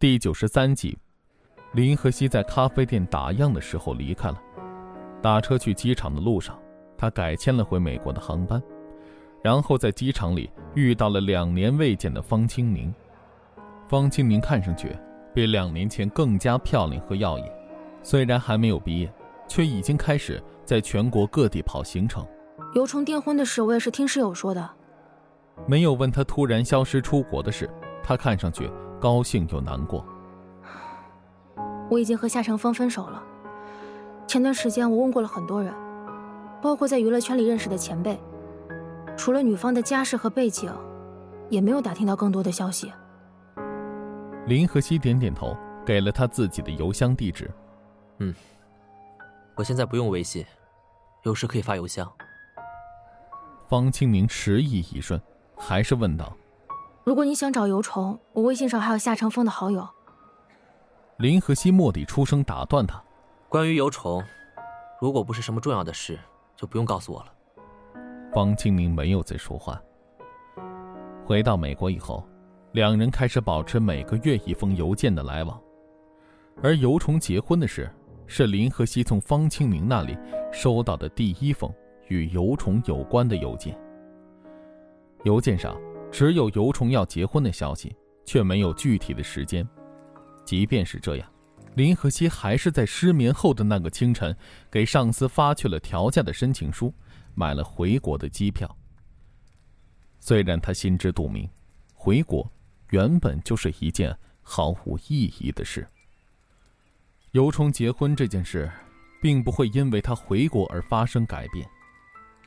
第九十三集，林和熙在咖啡店打烊的时候离开了。打车去机场的路上，他改签了回美国的航班，然后在机场里遇到了两年未见的方清明。方清明看上去比两年前更加漂亮和耀眼，虽然还没有毕业，却已经开始在全国各地跑行程。尤虫订婚的事，我也是听室友说的。没有问他突然消失出国的事，他看上去。高兴又难过。我已经和夏承风分手了。前段时间我问过了很多人，包括在娱乐圈里认识的前辈，除了女方的家世和背景，也没有打听到更多的消息。林和熙点点头，给了他自己的邮箱地址。嗯，我现在不用微信，有事可以发邮箱。方清明迟疑一瞬，还是问道。如果你想找尤虫，我微信上还有夏承风的好友。林和熙蓦地出声打断他：“关于尤虫，如果不是什么重要的事，就不用告诉我了。”方清明没有再说话。回到美国以后，两人开始保持每个月一封邮件的来往。而尤虫结婚的事，是林和熙从方清明那里收到的第一封与尤虫有关的邮件。邮件上。只有尤虫要结婚的消息，却没有具体的时间。即便是这样，林和熙还是在失眠后的那个清晨，给上司发去了调价的申请书，买了回国的机票。虽然他心知肚明，回国原本就是一件毫无意义的事。尤虫结婚这件事，并不会因为他回国而发生改变。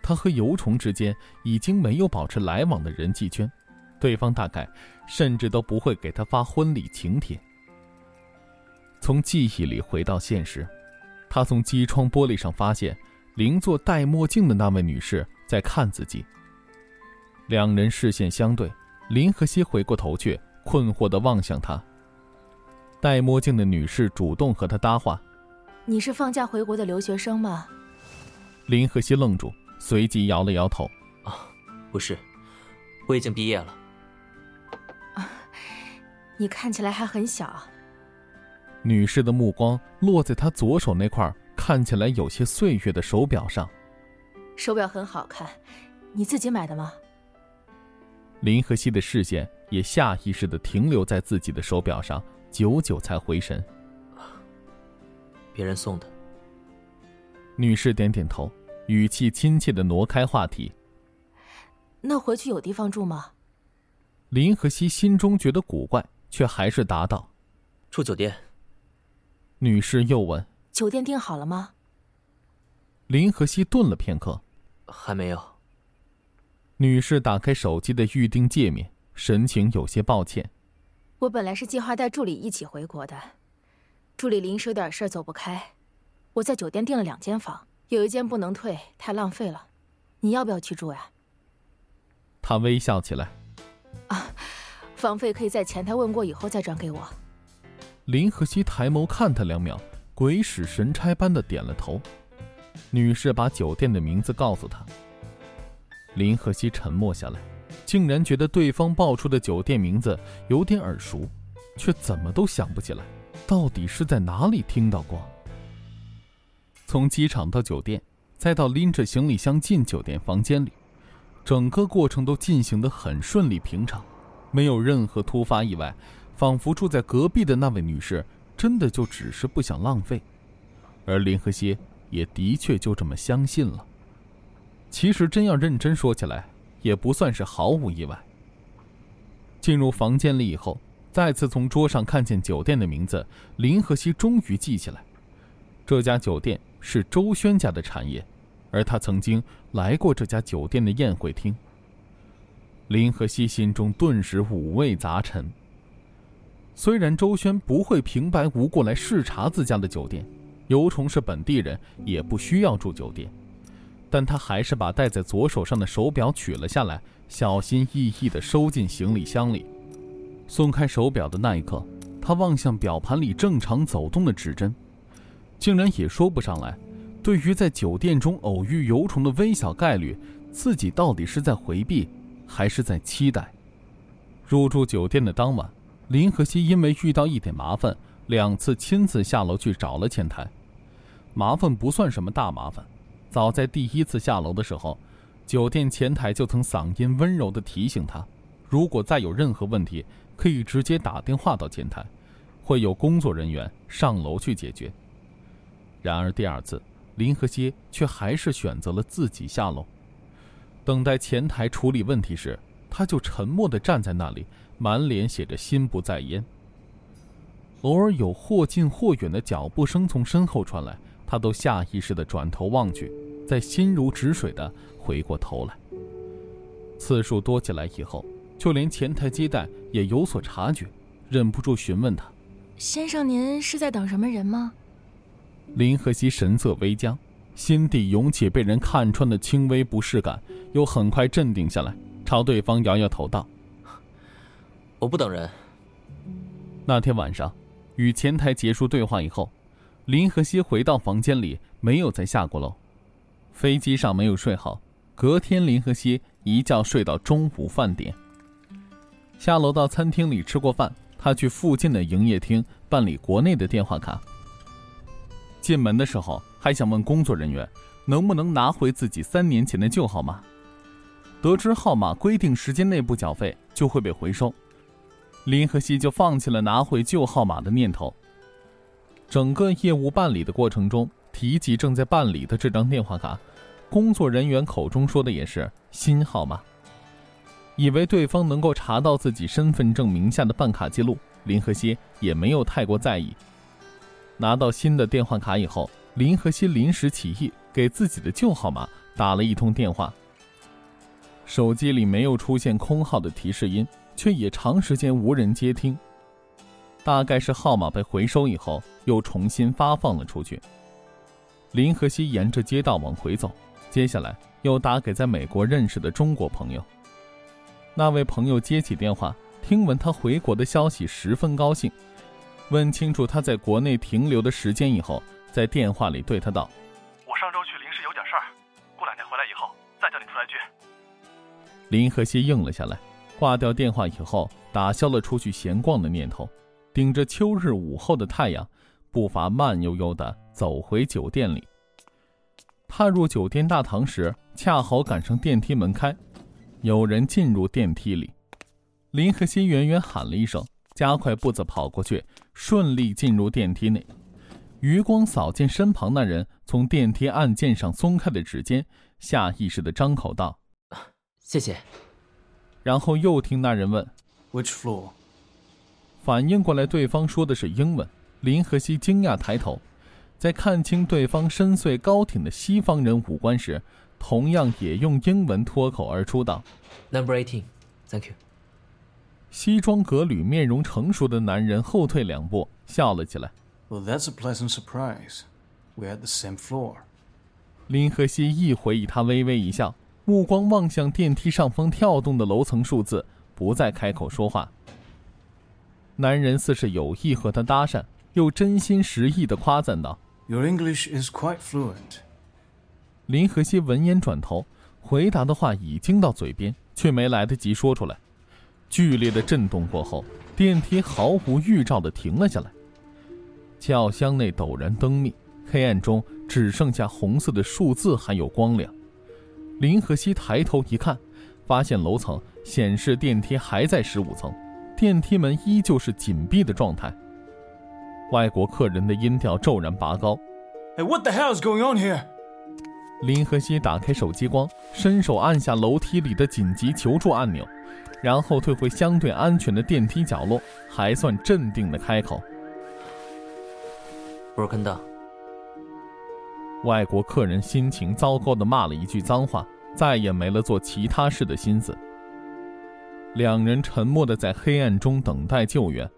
他和尤虫之间已经没有保持来往的人际圈，对方大概甚至都不会给他发婚礼请帖。从记忆里回到现实，他从机窗玻璃上发现邻座戴墨镜的那位女士在看自己。两人视线相对，林和熙回过头去，困惑地望向他。戴墨镜的女士主动和他搭话：“你是放假回国的留学生吗？”林和熙愣住。随即摇了摇头，啊，不是，我已经毕业了。啊，你看起来还很小。女士的目光落在她左手那块看起来有些岁月的手表上。手表很好看，你自己买的吗？林和熙的视线也下意识的停留在自己的手表上，久久才回神。别人送的。女士点点头。语气亲切的挪开话题。那回去有地方住吗？林和熙心中觉得古怪，却还是答道：“住酒店。”女士又问：“酒店订好了吗？”林和熙顿了片刻：“还没有。”女士打开手机的预订界面，神情有些抱歉：“我本来是计划带助理一起回国的，助理临时有点事走不开，我在酒店订了两间房。”有一间不能退，太浪费了。你要不要去住呀？他微笑起来。啊，房费可以在前台问过以后再转给我。林和熙抬眸看他两秒，鬼使神差般的点了头。女士把酒店的名字告诉他。林和熙沉默下来，竟然觉得对方报出的酒店名字有点耳熟，却怎么都想不起来，到底是在哪里听到过。从机场到酒店，再到拎着行李箱进酒店房间里，整个过程都进行得很顺利平常，没有任何突发意外，仿佛住在隔壁的那位女士真的就只是不想浪费，而林和熙也的确就这么相信了。其实真要认真说起来，也不算是毫无意外。进入房间里以后，再次从桌上看见酒店的名字，林和熙终于记起来，这家酒店。是周轩家的产业，而他曾经来过这家酒店的宴会厅。林和熙心中顿时五味杂陈。虽然周轩不会平白无故来视察自家的酒店，尤虫是本地人，也不需要住酒店，但他还是把戴在左手上的手表取了下来，小心翼翼地收进行李箱里。松开手表的那一刻，他望向表盘里正常走动的指针。竟然也说不上来，对于在酒店中偶遇游虫的微小概率，自己到底是在回避，还是在期待？入住酒店的当晚，林和熙因为遇到一点麻烦，两次亲自下楼去找了前台。麻烦不算什么大麻烦，早在第一次下楼的时候，酒店前台就曾嗓音温柔地提醒他，如果再有任何问题，可以直接打电话到前台，会有工作人员上楼去解决。然而第二次，林和街却还是选择了自己下楼，等待前台处理问题时，他就沉默地站在那里，满脸写着心不在焉。偶尔有或近或远的脚步声从身后传来。他都下意识地转头望去，再心如止水地回过头来。次数多起来以后，就连前台接待也有所察觉，忍不住询问他：“先生，您是在等什么人吗？”林和熙神色微僵，心底涌起被人看穿的轻微不适感，又很快镇定下来，朝对方摇摇头道：“我不等人。”那天晚上，与前台结束对话以后。林和熙回到房间里，没有再下过楼。飞机上没有睡好，隔天林和熙一觉睡到中午饭点。下楼到餐厅里吃过饭，他去附近的营业厅办理国内的电话卡。进门的时候还想问工作人员，能不能拿回自己三年前的旧号码。得知号码规定时间内不缴费就会被回收，林和熙就放弃了拿回旧号码的念头。整个业务办理的过程中，提及正在办理的这张电话卡，工作人员口中说的也是新号码。以为对方能够查到自己身份证名下的办卡记录，林和熙也没有太过在意。拿到新的电话卡以后，林和熙临时起意，给自己的旧号码打了一通电话。手机里没有出现空号的提示音，却也长时间无人接听。大概是号码被回收以后，又重新发放了出去。林和熙沿着街道往回走，接下来又打给在美国认识的中国朋友。那位朋友接起电话，听闻他回国的消息，十分高兴。问清楚他在国内停留的时间以后，在电话里对他道：“我上周去临时有点事儿，过两天回来以后再叫你出来聚。”林和熙应了下来，挂掉电话以后，打消了出去闲逛的念头。顶着秋日午后的太阳，步伐慢悠悠地走回酒店里。踏入酒店大堂时，恰好赶上电梯门开，有人进入电梯里。林和熙远远喊了一声，加快步子跑过去，顺利进入电梯内。余光扫见身旁那人从电梯按键上松开的指尖，下意识地张口道：“谢谢。”然后又听那人问：“Which floor？” 反应过来，对方说的是英文。林和熙惊讶抬头，在看清对方深邃高挺的西方人五官时，同样也用英文脱口而出道：“Number eighteen, thank you。”西装革履、面容成熟的男人后退两步，笑了起来：“Well, that's a pleasant surprise. We're at the same floor.” 林和熙一回忆，他微微一笑，目光望向电梯上方跳动的楼层数字，不再开口说话。男人似是有意和他搭讪，又真心实意的夸赞道：“Your English is quite fluent。”林和熙闻言转头，回答的话已经到嘴边，却没来得及说出来。剧烈的震动过后，电梯毫无预兆地停了下来。轿厢内陡然灯灭，黑暗中只剩下红色的数字还有光亮。林和熙抬头一看，发现楼层显示电梯还在十五层。电梯门依旧是紧闭的状态。外国客人的音调骤然拔高：“Hey, what the hell is going on here？” 林和熙打开手机光，伸手按下楼梯里的紧急求助按钮，然后退回相对安全的电梯角落，还算镇定的开口：“Broken down。”外国客人心情糟糕的骂了一句脏话，再也没了做其他事的心思。两人沉默的在黑暗中等待救援。